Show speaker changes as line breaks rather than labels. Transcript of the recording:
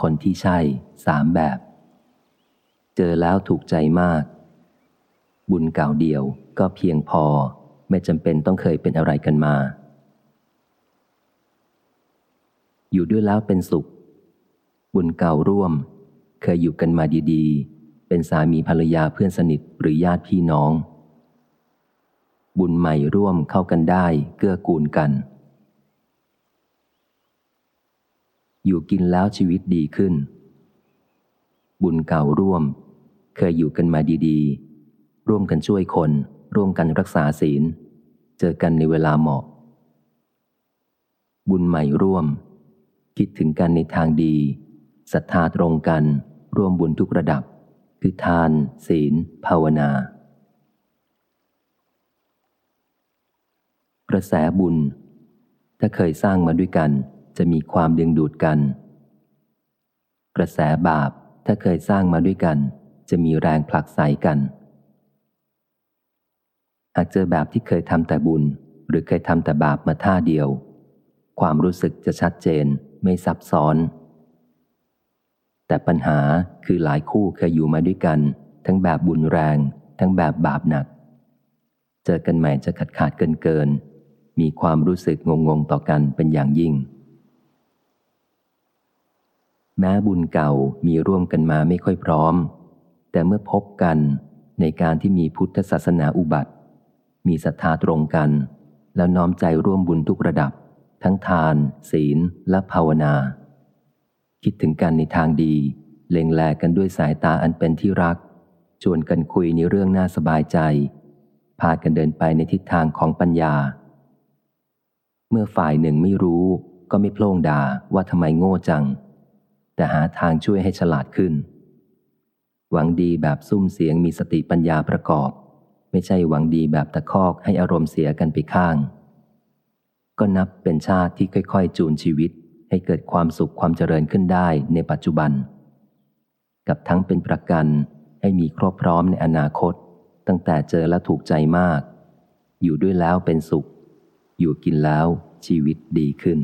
คนที่ใช่สามแบบ เจอแล้วถูกใจมาก บุญเก่าเดียวก็เพียงพอไม่จำเป็นต้องเคยเป็นอะไรกันมา อยู่ด้วยแล้วเป็นสุข บุญเก่าร่วม เคยอยู่กันมาดีๆ เป็นสามีภรรยาเพื่อนสนิทหรือญาติพี่น้อง บุญใหม่ร่วมเข้ากันได้เกื้อกูลกัน อยู่กินแล้วชีวิตดีขึ้น บุญเก่าร่วม เคยอยู่กันมาดีๆ ร่วมกันช่วยคน ร่วมกันรักษาศีล เจอกันในเวลาเหมาะ บุญใหม่ร่วม คิดถึงกันในทางดีศรัทธาตรงกัน ร่วมบุญทุกระดับ คือทาน ศีล ภาวนา กระแสบุญ ถ้าเคยสร้างมาด้วยกัน จะมีความดึงดูดกัน กระแสบาปถ้าเคยสร้างมาด้วยกัน จะมีแรงผลักไสกัน หากเจอแบบที่เคยทำแต่บุญ หรือเคยทำแต่บาปมาท่าเดียว ความรู้สึกจะชัดเจนไม่ซับซ้อน แต่ปัญหาคือหลายคู่เคยอยู่มาด้วยกัน ทั้งแบบบุญแรง ทั้งแบบบาปหนัก เจอกันใหม่จะขาดขาดเกินเกินมีความรู้สึกงงงต่อกันเป็นอย่างยิ่ง แม้บุญเก่ามีร่วมกันมาไม่ค่อยพร้อม แต่เมื่อพบกันในการที่มีพุทธศาสนาอุบัติ มีศรัทธาตรงกัน แล้วน้อมใจร่วมบุญทุกระดับ ทั้งทาน ศีล และภาวนา คิดถึงกันในทางดี เล็งแลกันด้วยสายตาอันเป็นที่รัก ชวนกันคุยในเรื่องน่าสบายใจ พากันเดินไปในทิศทางของปัญญา เมื่อฝ่ายหนึ่งไม่รู้ก็ไม่โพล่งด่าว่าทำไมโง่จัง แต่หาทางช่วยให้ฉลาดขึ้น หวังดีแบบซุ่มเสียงมีสติปัญญาประกอบ ไม่ใช่หวังดีแบบตะคอกให้อารมณ์เสียกันไปข้าง ก็นับเป็นชาติที่ค่อย ๆ จูนชีวิตให้เกิดความสุขความเจริญขึ้นได้ในปัจจุบัน กับทั้งเป็นประกันให้มีครบพร้อมในอนาคต ตั้งแต่เจอและถูกใจมาก อยู่ด้วยแล้วเป็นสุข อยู่กินแล้วชีวิตดีขึ้น